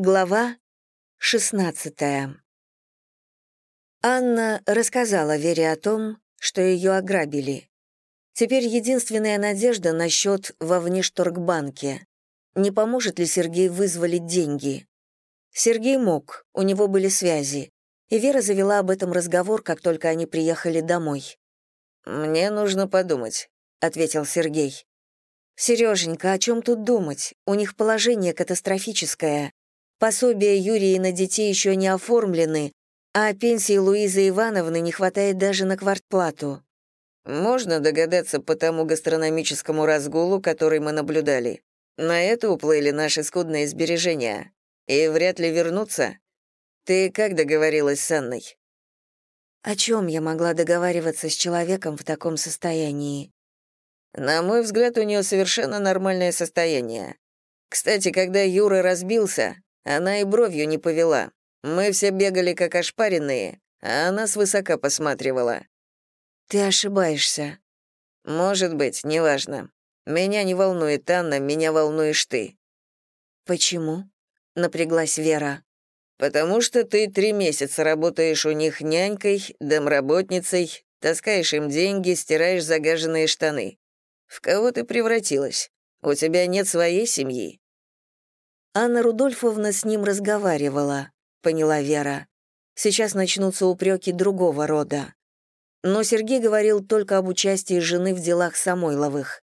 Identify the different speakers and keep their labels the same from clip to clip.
Speaker 1: Глава 16 Анна рассказала Вере о том, что ее ограбили. Теперь единственная надежда насчет во внешторгбанке. Не поможет ли Сергей вызволить деньги? Сергей мог, у него были связи, и Вера завела об этом разговор, как только они приехали домой.
Speaker 2: «Мне нужно подумать», — ответил Сергей.
Speaker 1: «Сереженька, о чем тут думать? У них положение катастрофическое. Пособия Юрии на детей еще не оформлены, а пенсии Луизы Ивановны не хватает даже на квартплату.
Speaker 2: Можно догадаться по тому гастрономическому разгулу, который мы наблюдали. На это уплыли наши скудные сбережения. И вряд ли вернутся. Ты как договорилась с Анной?
Speaker 1: О чем я могла договариваться с человеком в таком состоянии?
Speaker 2: На мой взгляд, у нее совершенно нормальное состояние. Кстати, когда Юра разбился, она и бровью не повела. Мы все бегали как ошпаренные, а она свысока посматривала.
Speaker 1: Ты ошибаешься.
Speaker 2: Может быть, неважно. Меня не волнует Анна, меня волнуешь ты.
Speaker 1: Почему? Напряглась Вера.
Speaker 2: Потому что ты три месяца работаешь у них нянькой, домработницей, таскаешь им деньги, стираешь загаженные штаны. В кого ты превратилась? У тебя нет своей семьи.
Speaker 1: Анна Рудольфовна с ним разговаривала, поняла Вера. Сейчас начнутся упреки другого рода. Но Сергей говорил только об участии жены в делах Самойловых.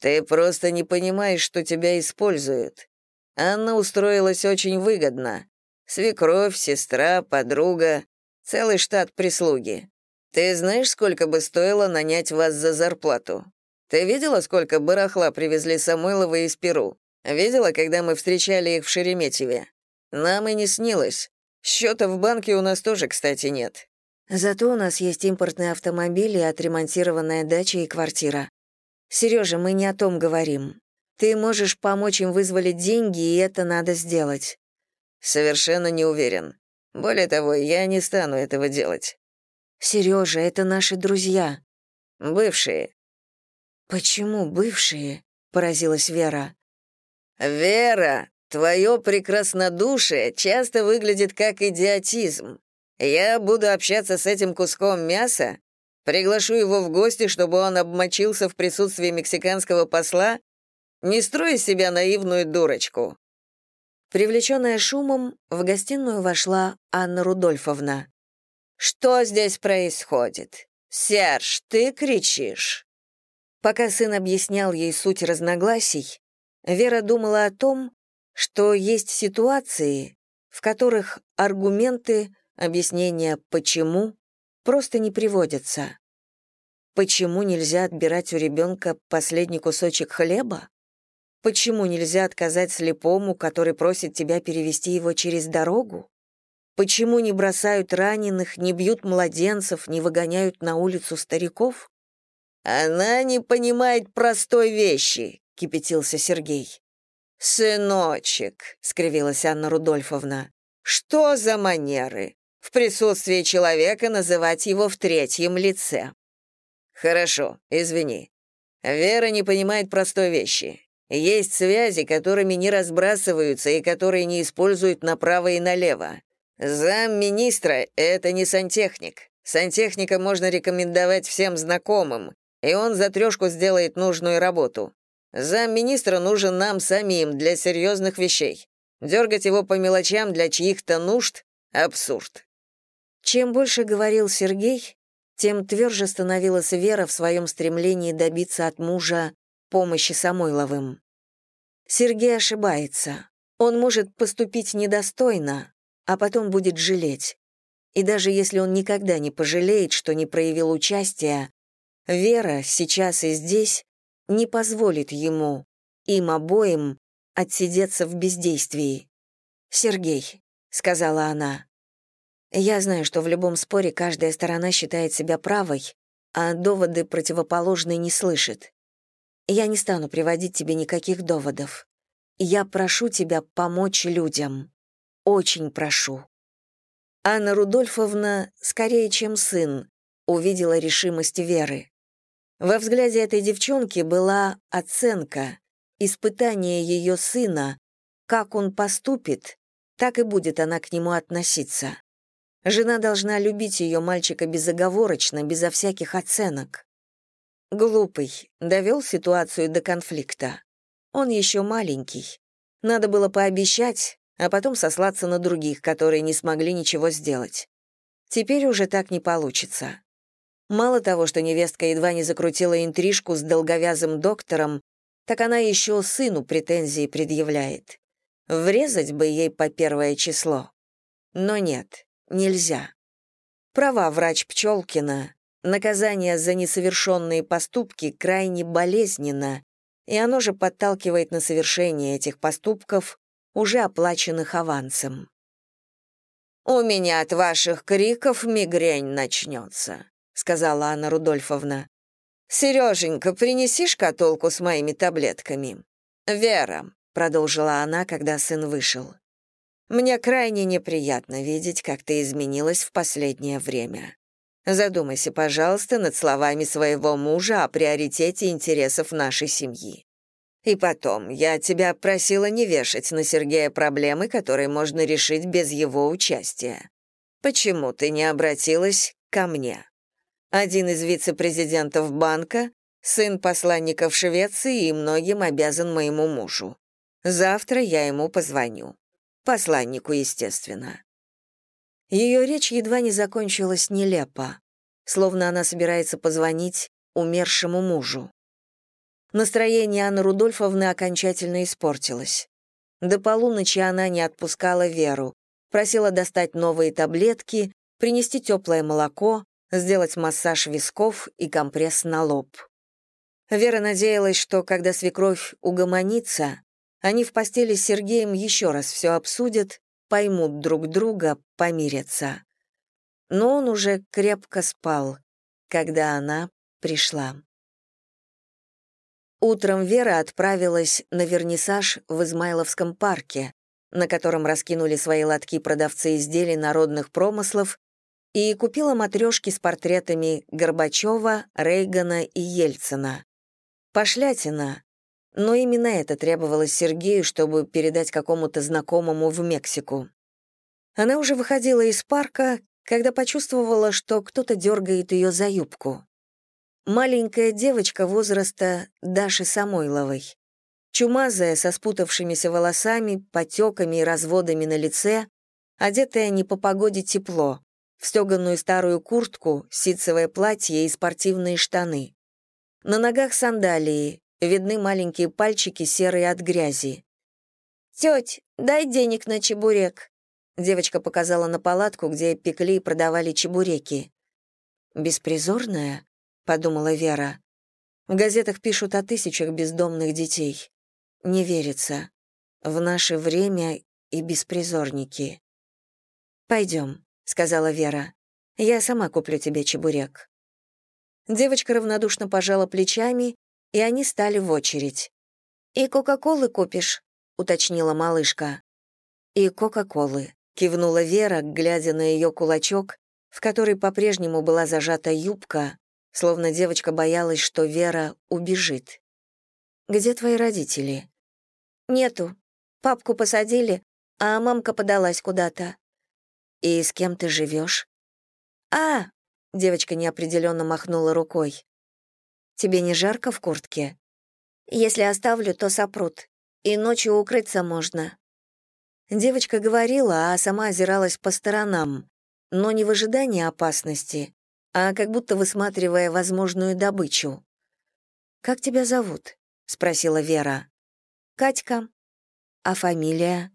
Speaker 2: «Ты просто не понимаешь, что тебя используют. Анна устроилась очень выгодно. Свекровь, сестра, подруга, целый штат прислуги. Ты знаешь, сколько бы стоило нанять вас за зарплату? Ты видела, сколько барахла привезли Самойловы из Перу? Видела, когда мы встречали их в Шереметьеве? Нам и не снилось. Счета в банке у нас тоже, кстати, нет.
Speaker 1: Зато у нас есть импортные автомобили, отремонтированная дача и квартира. Сережа, мы не о том говорим. Ты можешь помочь им вызволить деньги, и это надо сделать.
Speaker 2: Совершенно не уверен. Более того, я не стану этого делать.
Speaker 1: Сережа, это наши друзья.
Speaker 2: Бывшие.
Speaker 1: Почему бывшие? поразилась Вера.
Speaker 2: «Вера, твое прекраснодушие часто выглядит как идиотизм. Я буду общаться с этим куском мяса, приглашу его в гости, чтобы он обмочился в присутствии мексиканского посла? Не строй из себя наивную дурочку».
Speaker 1: Привлеченная шумом, в гостиную вошла Анна Рудольфовна.
Speaker 2: «Что здесь происходит? Серж, ты кричишь?»
Speaker 1: Пока сын объяснял ей суть разногласий, Вера думала о том, что есть ситуации, в которых аргументы, объяснения «почему» просто не приводятся. Почему нельзя отбирать у ребенка последний кусочек хлеба? Почему нельзя отказать слепому, который просит тебя перевести его через дорогу? Почему не бросают раненых, не бьют младенцев, не выгоняют на улицу стариков?
Speaker 2: Она не понимает простой вещи, кипятился Сергей. «Сыночек», — скривилась Анна Рудольфовна, — «что за манеры? В присутствии человека называть его в третьем лице». «Хорошо, извини. Вера не понимает простой вещи. Есть связи, которыми не разбрасываются и которые не используют направо и налево. Замминистра — это не сантехник. Сантехника можно рекомендовать всем знакомым, и он за трешку сделает нужную работу. Замминистра нужен нам самим для серьезных вещей. Дергать его по мелочам для чьих-то нужд — абсурд».
Speaker 1: Чем больше говорил Сергей, тем тверже становилась Вера в своем стремлении добиться от мужа помощи Самойловым. Сергей ошибается. Он может поступить недостойно, а потом будет жалеть. И даже если он никогда не пожалеет, что не проявил участия, Вера сейчас и здесь не позволит ему, им обоим, отсидеться в бездействии. «Сергей», — сказала она, — «я знаю, что в любом споре каждая сторона считает себя правой, а доводы противоположные не слышит. Я не стану приводить тебе никаких доводов. Я прошу тебя помочь людям. Очень прошу». Анна Рудольфовна, скорее, чем сын, увидела решимость Веры. Во взгляде этой девчонки была оценка, испытание ее сына, как он поступит, так и будет она к нему относиться. Жена должна любить ее мальчика безоговорочно, безо всяких оценок. Глупый, довел ситуацию до конфликта. Он еще маленький. Надо было пообещать, а потом сослаться на других, которые не смогли ничего сделать. Теперь уже так не получится. Мало того, что невестка едва не закрутила интрижку с долговязым доктором, так она еще сыну претензии предъявляет. Врезать бы ей по первое число. Но нет, нельзя. Права врач Пчелкина. Наказание за несовершенные поступки крайне болезненно, и оно же подталкивает на совершение этих поступков, уже оплаченных авансом.
Speaker 2: «У меня от ваших криков мигрень начнется», — сказала Анна Рудольфовна. «Сереженька, принеси шкатулку с моими таблетками». «Вера», — продолжила она, когда сын вышел. «Мне крайне неприятно видеть, как ты изменилась в последнее время. Задумайся, пожалуйста, над словами своего мужа о приоритете интересов нашей семьи. И потом, я тебя просила не вешать на Сергея проблемы, которые можно решить без его участия. Почему ты не обратилась ко мне? Один из вице-президентов банка, сын посланника в Швеции и многим обязан моему мужу. Завтра я ему позвоню. Посланнику, естественно.
Speaker 1: Ее речь едва не закончилась нелепо, словно она собирается позвонить умершему мужу. Настроение Анны Рудольфовны окончательно испортилось. До полуночи она не отпускала Веру, просила достать новые таблетки, принести теплое молоко, сделать массаж висков и компресс на лоб. Вера надеялась, что когда свекровь угомонится, они в постели с Сергеем еще раз все обсудят, поймут друг друга, помирятся. Но он уже крепко спал, когда она пришла. Утром Вера отправилась на вернисаж в Измайловском парке, на котором раскинули свои лотки продавцы изделий народных промыслов и купила матрешки с портретами Горбачева, Рейгана и Ельцина. Пошлятина. Но именно это требовалось Сергею, чтобы передать какому-то знакомому в Мексику. Она уже выходила из парка, когда почувствовала, что кто-то дергает ее за юбку. Маленькая девочка возраста Даши Самойловой. Чумазая, со спутавшимися волосами, потеками и разводами на лице, одетая не по погоде тепло, в стеганую старую куртку, ситцевое платье и спортивные штаны. На ногах сандалии, видны маленькие пальчики, серые от грязи. «Теть, дай денег на чебурек», Девочка показала на палатку, где пекли и продавали чебуреки. «Беспризорная?» — подумала Вера. «В газетах пишут о тысячах бездомных детей. Не верится. В наше время и беспризорники». «Пойдем», сказала Вера. «Я сама куплю тебе чебурек». Девочка равнодушно пожала плечами, и они стали в очередь. «И Кока-Колы купишь?» — уточнила малышка. «И Кока-Колы», — кивнула Вера, глядя на ее кулачок, в который по-прежнему была зажата юбка, словно девочка боялась, что Вера убежит. «Где твои родители?» «Нету. Папку посадили, а мамка подалась куда-то. «И с кем ты живешь?» «А!» — девочка неопределенно махнула рукой. «Тебе не жарко в куртке?» «Если оставлю, то сопрут. И ночью укрыться можно». Девочка говорила, а сама озиралась по сторонам, но не в ожидании опасности, а как будто высматривая возможную добычу. «Как тебя зовут?» — спросила Вера. «Катька». «А фамилия?»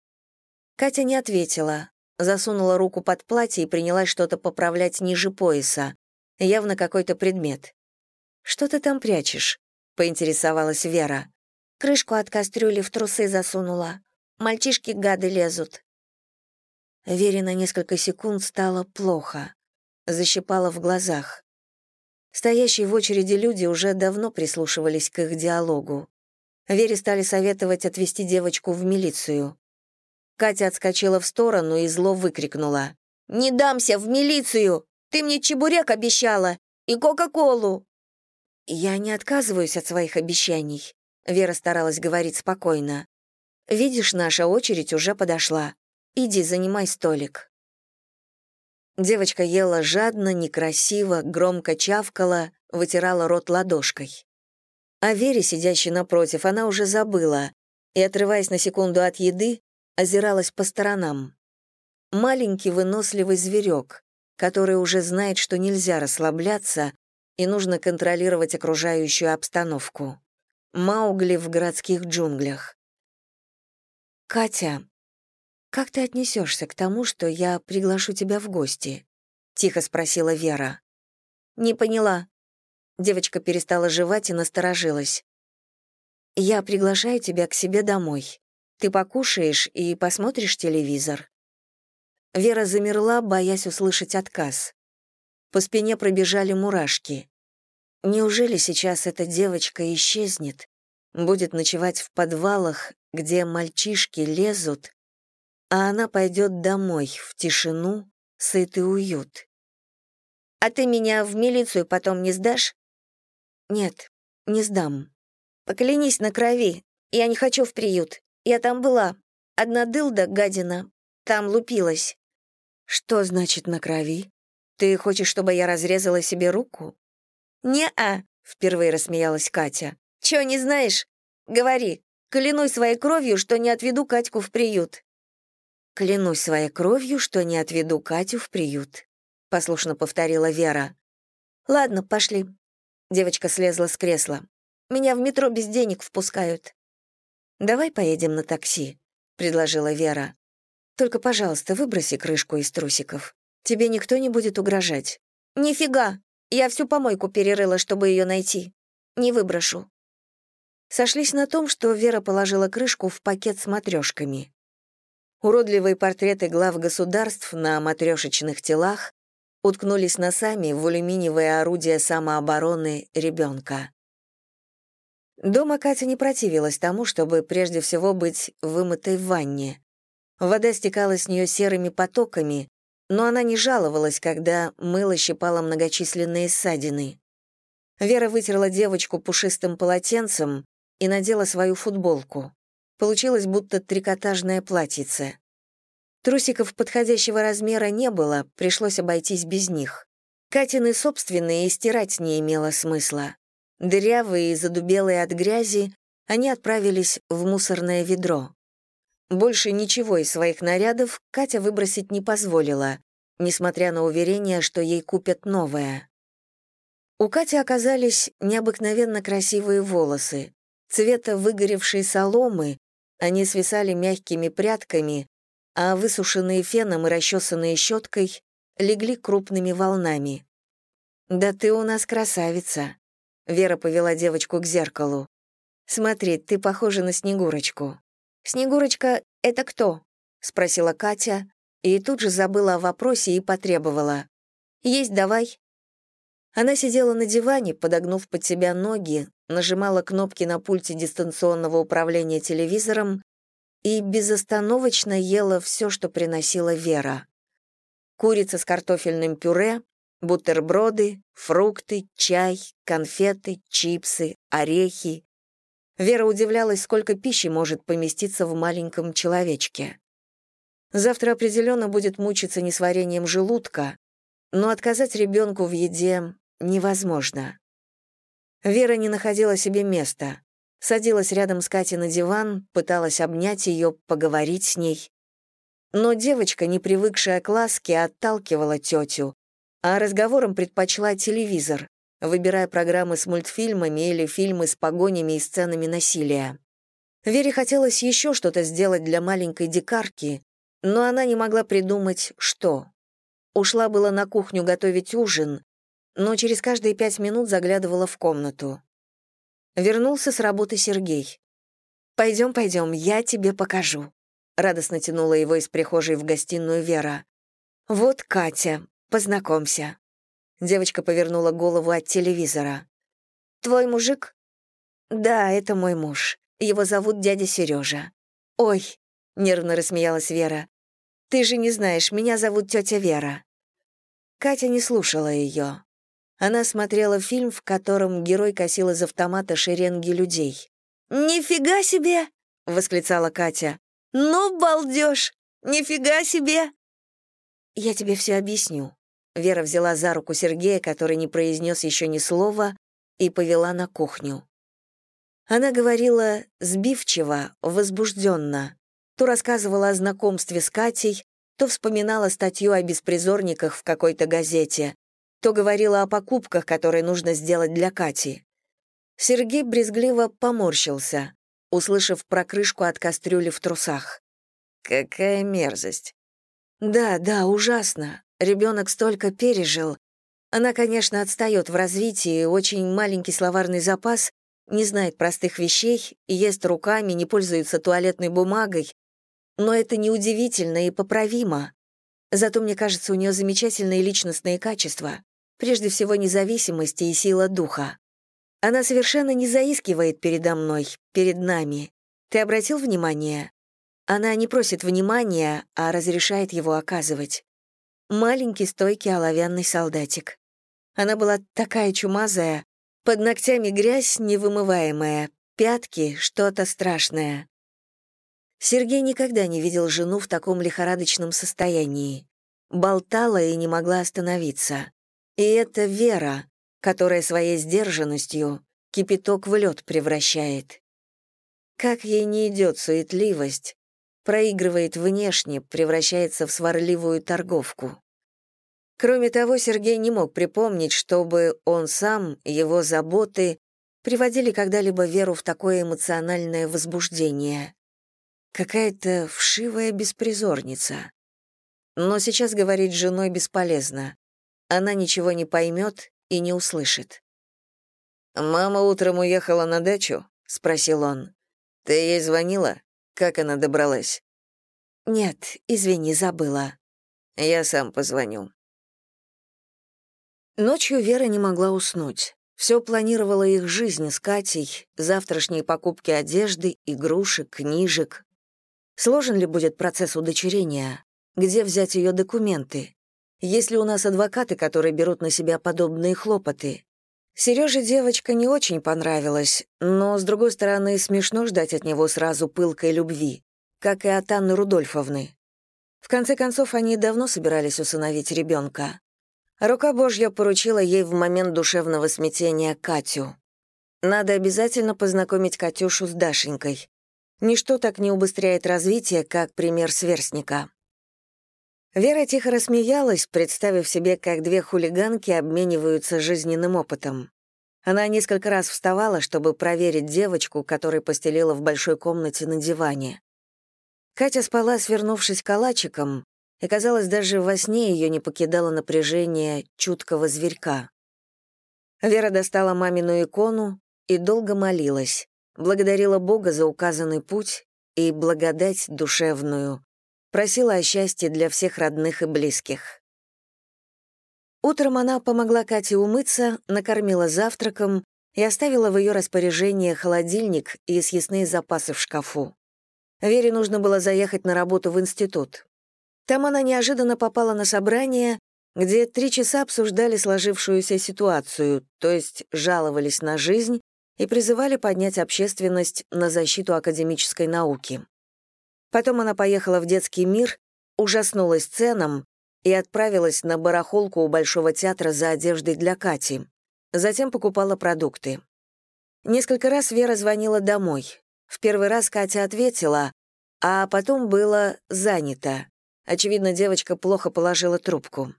Speaker 1: Катя не ответила, засунула руку под платье и принялась что-то поправлять ниже пояса, явно какой-то предмет. «Что ты там прячешь?» — поинтересовалась Вера. «Крышку от кастрюли в трусы засунула. Мальчишки-гады лезут». Вере на несколько секунд стало плохо. Защипала в глазах. Стоящие в очереди люди уже давно прислушивались к их диалогу. Вере стали советовать отвезти девочку в милицию. Катя отскочила в сторону и зло выкрикнула. «Не дамся в милицию! Ты мне чебурек обещала! И Кока-Колу!» «Я не отказываюсь от своих обещаний», — Вера старалась говорить спокойно. Видишь, наша очередь уже подошла. Иди, занимай столик». Девочка ела жадно, некрасиво, громко чавкала, вытирала рот ладошкой. О Вере, сидящей напротив, она уже забыла и, отрываясь на секунду от еды, озиралась по сторонам. Маленький выносливый зверек, который уже знает, что нельзя расслабляться и нужно контролировать окружающую обстановку. Маугли в городских джунглях. «Катя, как ты отнесешься к тому, что я приглашу тебя в гости?» — тихо спросила Вера. «Не поняла». Девочка перестала жевать и насторожилась. «Я приглашаю тебя к себе домой. Ты покушаешь и посмотришь телевизор». Вера замерла, боясь услышать отказ. По спине пробежали мурашки. Неужели сейчас эта девочка исчезнет, будет ночевать в подвалах, где мальчишки лезут, а она пойдет домой, в тишину, сытый уют? «А ты меня в милицию потом не сдашь?» «Нет, не сдам». «Поклянись на крови, я не хочу в приют. Я там была. Одна дылда, гадина, там лупилась». «Что значит на крови? Ты хочешь, чтобы я разрезала себе руку?» «Не-а», — впервые рассмеялась Катя. «Чё, не знаешь? Говори. Клянусь своей кровью, что не отведу Катьку в приют». «Клянусь своей кровью, что не отведу Катю в приют», — послушно повторила Вера. «Ладно, пошли». Девочка слезла с кресла. «Меня в метро без денег впускают». «Давай поедем на такси», — предложила Вера. «Только, пожалуйста, выброси крышку из трусиков. Тебе никто не будет угрожать». «Нифига! Я всю помойку перерыла, чтобы ее найти. Не выброшу». Сошлись на том, что Вера положила крышку в пакет с матрешками. Уродливые портреты глав государств на матрешечных телах уткнулись носами в алюминиевое орудие самообороны ребенка. Дома Катя не противилась тому, чтобы прежде всего быть вымытой в ванне. Вода стекала с нее серыми потоками, но она не жаловалась, когда мыло щипало многочисленные ссадины. Вера вытерла девочку пушистым полотенцем и надела свою футболку. Получилось будто трикотажное платьице. Трусиков подходящего размера не было, пришлось обойтись без них. Катины собственные и стирать не имело смысла. Дырявые и задубелые от грязи, они отправились в мусорное ведро. Больше ничего из своих нарядов Катя выбросить не позволила, несмотря на уверение, что ей купят новое. У Кати оказались необыкновенно красивые волосы. Цвета выгоревшей соломы, они свисали мягкими прядками, а высушенные феном и расчесанные щеткой легли крупными волнами. «Да ты у нас красавица», — Вера повела девочку к зеркалу. «Смотри, ты похожа на Снегурочку». «Снегурочка — это кто?» — спросила Катя, и тут же забыла о вопросе и потребовала. «Есть давай». Она сидела на диване, подогнув под себя ноги, нажимала кнопки на пульте дистанционного управления телевизором и безостановочно ела все, что приносила Вера. Курица с картофельным пюре, бутерброды, фрукты, чай, конфеты, чипсы, орехи, Вера удивлялась, сколько пищи может поместиться в маленьком человечке. Завтра определенно будет мучиться несварением желудка, но отказать ребенку в еде невозможно. Вера не находила себе места. Садилась рядом с Катей на диван, пыталась обнять ее, поговорить с ней. Но девочка, не привыкшая к ласке, отталкивала тетю, а разговором предпочла телевизор, выбирая программы с мультфильмами или фильмы с погонями и сценами насилия. Вере хотелось еще что-то сделать для маленькой дикарки, но она не могла придумать, что. Ушла было на кухню готовить ужин, но через каждые пять минут заглядывала в комнату. Вернулся с работы Сергей. «Пойдем, пойдем, я тебе покажу», — радостно тянула его из прихожей в гостиную Вера. «Вот Катя, познакомься». Девочка повернула голову от телевизора. «Твой мужик?» «Да, это мой муж. Его зовут дядя Сережа. «Ой», — нервно рассмеялась Вера, «ты же не знаешь, меня зовут тетя Вера». Катя не слушала ее. Она смотрела фильм, в котором герой косил из автомата шеренги людей. «Нифига себе!» — восклицала Катя. «Ну, балдеж! Нифига себе!» «Я тебе все объясню». Вера взяла за руку Сергея, который не произнес еще ни слова, и повела на кухню. Она говорила сбивчиво, возбужденно. То рассказывала о знакомстве с Катей, то вспоминала статью о беспризорниках в какой-то газете, то говорила о покупках, которые нужно сделать для Кати. Сергей брезгливо поморщился, услышав про крышку от кастрюли в трусах. «Какая мерзость!» «Да, да, ужасно. Ребенок столько пережил. Она, конечно, отстает в развитии, очень маленький словарный запас, не знает простых вещей, ест руками, не пользуется туалетной бумагой, но это неудивительно и поправимо. Зато, мне кажется, у нее замечательные личностные качества, прежде всего независимость и сила духа. Она совершенно не заискивает передо мной, перед нами. Ты обратил внимание? Она не просит внимания, а разрешает его оказывать. Маленький стойкий оловянный солдатик. Она была такая чумазая, под ногтями грязь невымываемая, пятки — что-то страшное. Сергей никогда не видел жену в таком лихорадочном состоянии. Болтала и не могла остановиться. И это Вера, которая своей сдержанностью кипяток в лед превращает. Как ей не идет суетливость, проигрывает внешне, превращается в сварливую торговку. Кроме того, Сергей не мог припомнить, чтобы он сам, его заботы, приводили когда-либо Веру в такое эмоциональное возбуждение. Какая-то вшивая беспризорница. Но сейчас говорить с женой бесполезно. Она ничего не поймет и не услышит. «Мама утром уехала на дачу?» — спросил он. «Ты ей звонила? Как она добралась?» «Нет, извини, забыла». «Я сам позвоню». Ночью Вера не могла уснуть. Все планировала их жизнь с Катей, завтрашние покупки одежды, игрушек, книжек, Сложен ли будет процесс удочерения? Где взять ее документы? Есть ли у нас адвокаты, которые берут на себя подобные хлопоты? Сереже девочка не очень понравилась, но, с другой стороны, смешно ждать от него сразу пылкой любви, как и от Анны Рудольфовны. В конце концов, они давно собирались усыновить ребенка. Рука Божья поручила ей в момент душевного смятения Катю. Надо обязательно познакомить Катюшу с Дашенькой. Ничто так не убыстряет развитие, как пример сверстника. Вера тихо рассмеялась, представив себе, как две хулиганки обмениваются жизненным опытом. Она несколько раз вставала, чтобы проверить девочку, которая постелила в большой комнате на диване. Катя спала, свернувшись калачиком, и, казалось, даже во сне ее не покидало напряжение чуткого зверька. Вера достала мамину икону и долго молилась благодарила Бога за указанный путь и благодать душевную, просила о счастье для всех родных и близких. Утром она помогла Кате умыться, накормила завтраком и оставила в ее распоряжение холодильник и съестные запасы в шкафу. Вере нужно было заехать на работу в институт. Там она неожиданно попала на собрание, где три часа обсуждали сложившуюся ситуацию, то есть жаловались на жизнь и призывали поднять общественность на защиту академической науки. Потом она поехала в детский мир, ужаснулась ценам и отправилась на барахолку у Большого театра за одеждой для Кати. Затем покупала продукты. Несколько раз Вера звонила домой. В первый раз Катя ответила, а потом было занято. Очевидно, девочка плохо положила трубку.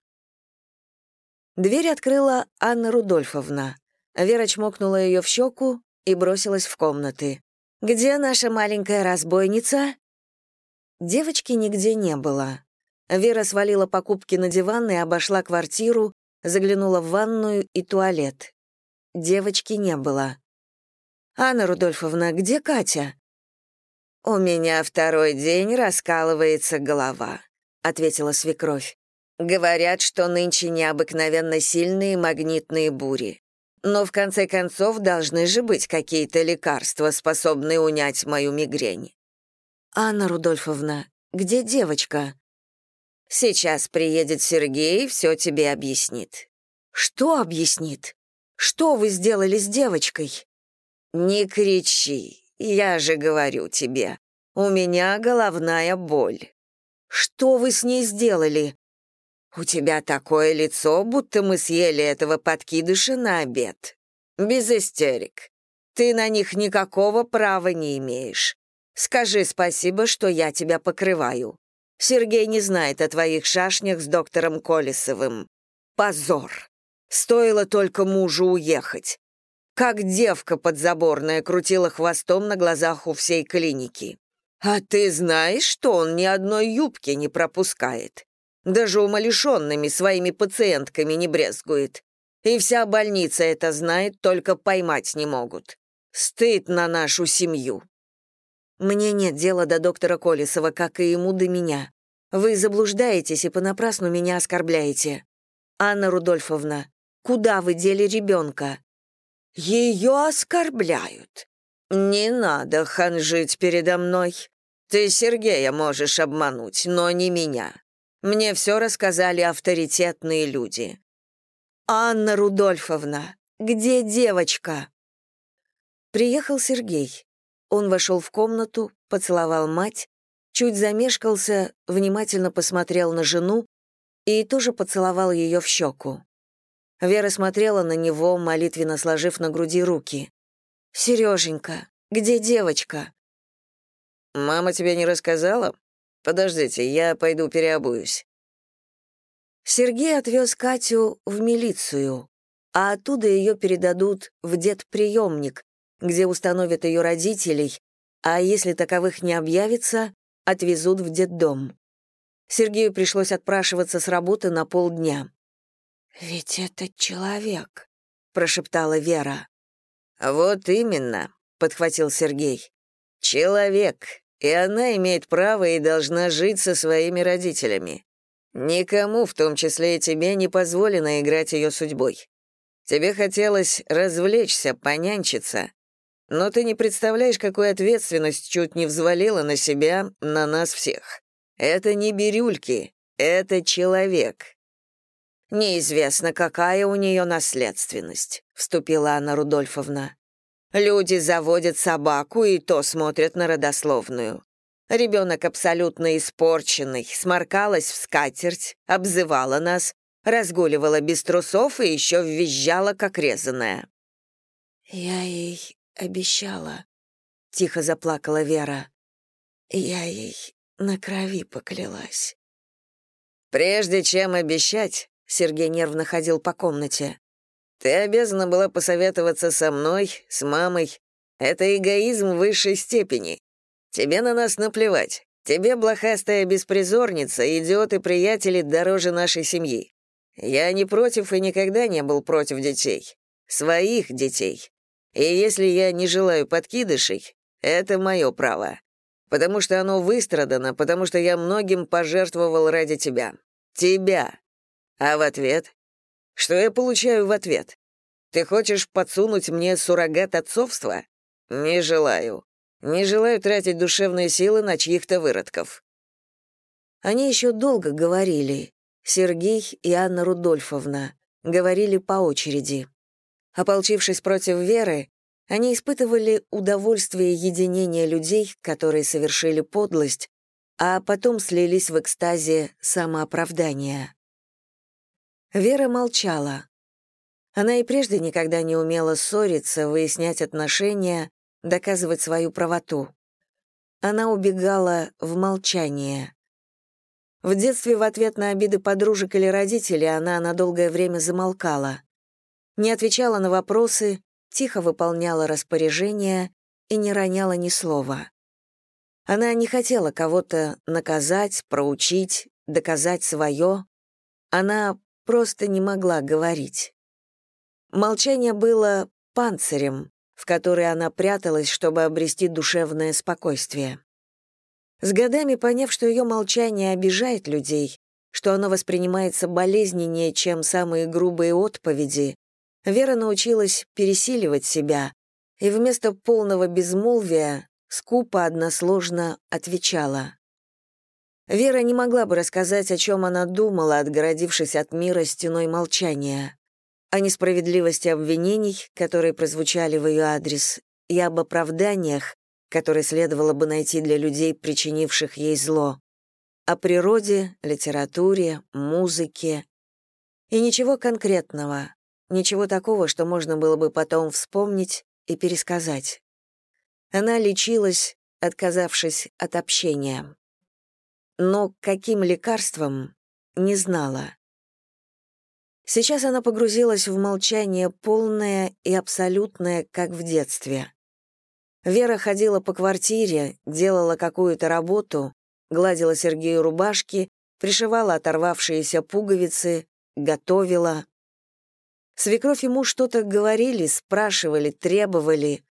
Speaker 1: Дверь открыла Анна Рудольфовна. Вера чмокнула ее в щеку и бросилась в комнаты. «Где наша маленькая разбойница?» Девочки нигде не было. Вера свалила покупки на диван и обошла квартиру, заглянула в ванную и туалет. Девочки не было. «Анна Рудольфовна, где Катя?» «У меня второй день раскалывается голова», — ответила свекровь. «Говорят, что нынче необыкновенно сильные магнитные бури. Но в конце концов должны же быть какие-то лекарства, способные унять мою мигрень. Анна Рудольфовна, где девочка? Сейчас приедет Сергей и все тебе объяснит. Что объяснит? Что вы сделали с девочкой? Не кричи.
Speaker 2: я же говорю тебе, у меня головная боль».
Speaker 1: «Что вы с ней сделали?»
Speaker 2: «У тебя такое лицо, будто мы съели этого подкидыша на обед. Без истерик. Ты на них никакого права не имеешь. Скажи спасибо, что я тебя покрываю. Сергей не знает о твоих шашнях с доктором Колесовым. Позор. Стоило только мужу уехать. Как девка подзаборная крутила хвостом на глазах у всей клиники. А ты знаешь, что он ни одной юбки не пропускает? Даже умалишенными своими пациентками не брезгует. И вся больница это знает, только поймать не могут. Стыд на нашу семью.
Speaker 1: Мне нет дела до доктора Колесова, как и ему до меня. Вы заблуждаетесь и понапрасну меня оскорбляете. Анна Рудольфовна, куда вы дели ребенка?
Speaker 2: Ее оскорбляют. Не надо ханжить передо мной. Ты Сергея можешь обмануть, но не меня. Мне все рассказали авторитетные люди.
Speaker 1: «Анна Рудольфовна, где девочка?» Приехал Сергей. Он вошел в комнату, поцеловал мать, чуть замешкался, внимательно посмотрел на жену и тоже поцеловал ее в щеку. Вера смотрела на него, молитвенно сложив на груди руки. «Сереженька, где девочка?»
Speaker 2: «Мама тебе не рассказала? Подождите, я пойду переобуюсь».
Speaker 1: Сергей отвез Катю в милицию, а оттуда ее передадут в детприемник, где установят ее родителей, а если таковых не объявится, отвезут в детдом. Сергею пришлось отпрашиваться с работы на полдня. «Ведь это человек», — прошептала Вера.
Speaker 2: «Вот именно», — подхватил Сергей. «Человек, и она имеет право и должна жить со своими родителями. Никому, в том числе и тебе, не позволено играть ее судьбой. Тебе хотелось развлечься, понянчиться, но ты не представляешь, какую ответственность чуть не взвалила на себя, на нас всех. Это не бирюльки, это человек. Неизвестно, какая у нее наследственность, вступила Анна Рудольфовна. Люди заводят собаку и то смотрят на родословную. Ребенок абсолютно испорченный, сморкалась в скатерть, обзывала нас, разгуливала без трусов и еще визжала, как резаная.
Speaker 1: «Я ей обещала», — тихо заплакала Вера. «Я ей на крови поклялась».
Speaker 2: «Прежде чем обещать», — Сергей нервно ходил по комнате, «ты обязана была посоветоваться со мной, с мамой. Это эгоизм высшей степени. Тебе на нас наплевать. Тебе блохастая беспризорница, идиоты-приятели дороже нашей семьи. Я не против и никогда не был против детей. Своих детей. И если я не желаю подкидышей, это мое право. Потому что оно выстрадано, потому что я многим пожертвовал ради тебя. Тебя. А в ответ? Что я получаю в ответ? Ты хочешь подсунуть мне суррогат отцовства? Не желаю. Не желаю тратить душевные силы на чьих-то выродков».
Speaker 1: Они еще долго говорили, Сергей и Анна Рудольфовна, говорили по очереди. Ополчившись против Веры, они испытывали удовольствие единения людей, которые совершили подлость, а потом слились в экстазе самооправдания. Вера молчала. Она и прежде никогда не умела ссориться, выяснять отношения, доказывать свою правоту. Она убегала в молчание. В детстве в ответ на обиды подружек или родителей она на долгое время замолкала. Не отвечала на вопросы, тихо выполняла распоряжения и не роняла ни слова. Она не хотела кого-то наказать, проучить, доказать свое. Она просто не могла говорить. Молчание было панцирем, в которой она пряталась, чтобы обрести душевное спокойствие. С годами поняв, что ее молчание обижает людей, что оно воспринимается болезненнее, чем самые грубые отповеди, Вера научилась пересиливать себя и вместо полного безмолвия скупо односложно отвечала. Вера не могла бы рассказать, о чем она думала, отгородившись от мира стеной молчания о несправедливости обвинений, которые прозвучали в ее адрес, и об оправданиях, который следовало бы найти для людей, причинивших ей зло, о природе, литературе, музыке. И ничего конкретного, ничего такого, что можно было бы потом вспомнить и пересказать. Она лечилась, отказавшись от общения. Но каким лекарством, не знала. Сейчас она погрузилась в молчание полное и абсолютное, как в детстве. Вера ходила по квартире, делала какую-то работу, гладила Сергею рубашки, пришивала оторвавшиеся пуговицы, готовила. Свекровь ему что-то говорили, спрашивали, требовали.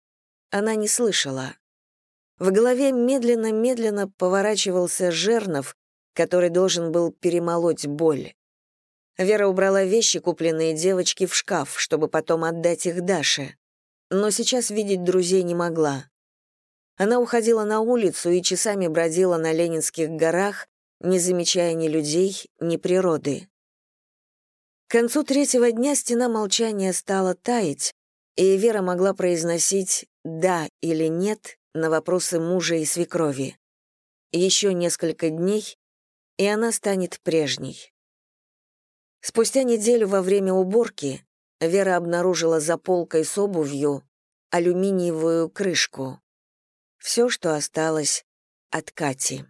Speaker 1: Она не слышала. В голове медленно-медленно поворачивался жернов, который должен был перемолоть боль. Вера убрала вещи, купленные девочке, в шкаф, чтобы потом отдать их Даше. Но сейчас видеть друзей не могла. Она уходила на улицу и часами бродила на Ленинских горах, не замечая ни людей, ни природы. К концу третьего дня стена молчания стала таять, и Вера могла произносить «да» или «нет» на вопросы мужа и свекрови. Еще несколько дней, и она станет прежней. Спустя неделю во время уборки Вера обнаружила за полкой с обувью алюминиевую крышку. Все, что осталось от Кати.